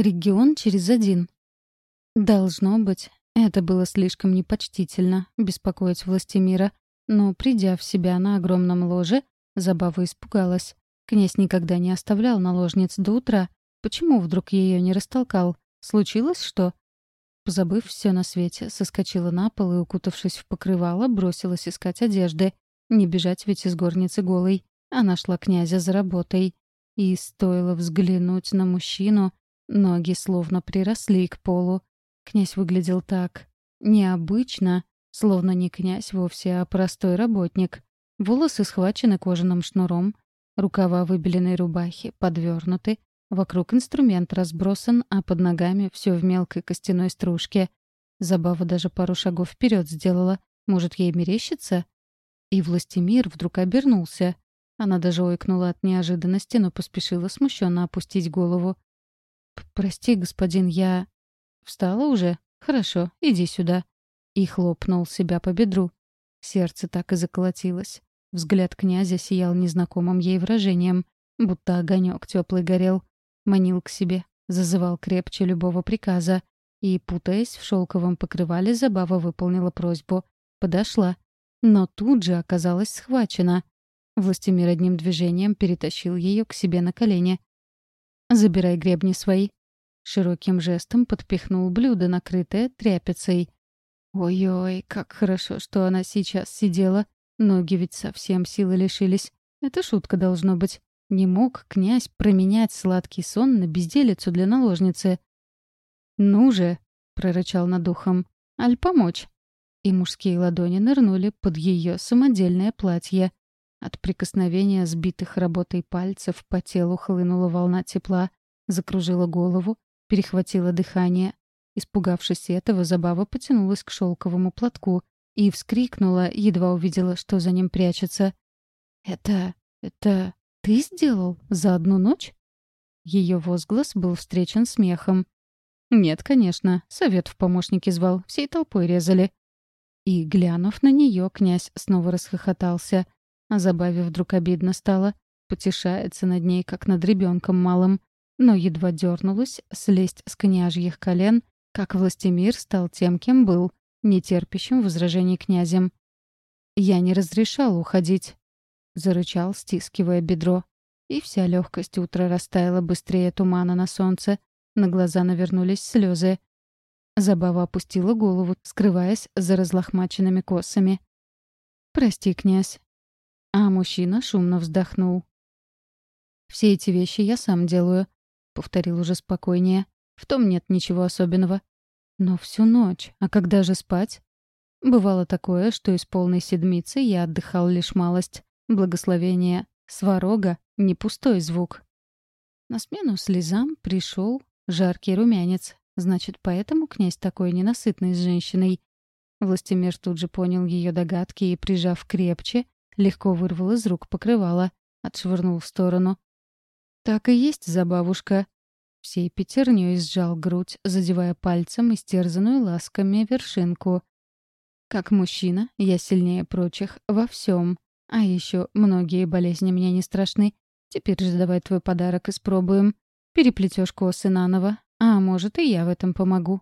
Регион через один. Должно быть, это было слишком непочтительно — беспокоить власти мира. Но, придя в себя на огромном ложе, Забава испугалась. Князь никогда не оставлял наложниц до утра. Почему вдруг ее не растолкал? Случилось что? Позабыв все на свете, соскочила на пол и, укутавшись в покрывало, бросилась искать одежды. Не бежать ведь из горницы голой. Она шла князя за работой. И стоило взглянуть на мужчину, ноги словно приросли к полу. Князь выглядел так необычно, словно не князь вовсе, а простой работник. Волосы схвачены кожаным шнуром, рукава выбеленной рубахи подвернуты, вокруг инструмент разбросан, а под ногами все в мелкой костяной стружке. Забава даже пару шагов вперед сделала. Может, ей мерещится? И Властимир вдруг обернулся. Она даже ойкнула от неожиданности, но поспешила смущенно опустить голову. «Прости, господин, я...» «Встала уже? Хорошо, иди сюда». И хлопнул себя по бедру. Сердце так и заколотилось. Взгляд князя сиял незнакомым ей выражением, будто огонек теплый горел. Манил к себе, зазывал крепче любого приказа. И, путаясь в шелковом покрывале, Забава выполнила просьбу. Подошла. Но тут же оказалась схвачена. Властимир одним движением перетащил ее к себе на колени. «Забирай гребни свои». Широким жестом подпихнул блюдо, накрытое тряпицей. Ой-ой, как хорошо, что она сейчас сидела. Ноги ведь совсем силы лишились. Это шутка должно быть. Не мог князь променять сладкий сон на безделицу для наложницы. «Ну же!» — прорычал над ухом. «Аль помочь?» И мужские ладони нырнули под ее самодельное платье. От прикосновения сбитых работой пальцев по телу хлынула волна тепла, закружила голову, перехватила дыхание. Испугавшись этого, Забава потянулась к шелковому платку, и вскрикнула, едва увидела, что за ним прячется. «Это... это ты сделал за одну ночь?» Ее возглас был встречен смехом. «Нет, конечно. Совет в помощники звал. Всей толпой резали». И, глянув на нее, князь снова расхохотался. А забаве вдруг обидно стало. Потешается над ней, как над ребенком малым. Но едва дернулась слезть с княжьих колен, как Властимир стал тем, кем был нетерпящим возражений князем. «Я не разрешал уходить», — зарычал, стискивая бедро. И вся легкость утра растаяла быстрее тумана на солнце. На глаза навернулись слезы. Забава опустила голову, скрываясь за разлохмаченными косами. «Прости, князь». А мужчина шумно вздохнул. «Все эти вещи я сам делаю», — повторил уже спокойнее. «В том нет ничего особенного. Но всю ночь. А когда же спать? Бывало такое, что из полной седмицы я отдыхал лишь малость. Благословение сварога — не пустой звук. На смену слезам пришел жаркий румянец. Значит, поэтому князь такой ненасытный с женщиной. Властимир тут же понял ее догадки и, прижав крепче, легко вырвал из рук покрывало, отшвырнул в сторону. «Так и есть, забавушка всей пятерней сжал грудь, задевая пальцем истерзанную ласками вершинку. Как мужчина, я сильнее прочих во всем. А еще многие болезни мне не страшны. Теперь же давай твой подарок испробуем. Переплетешь косы наново, а может и я в этом помогу.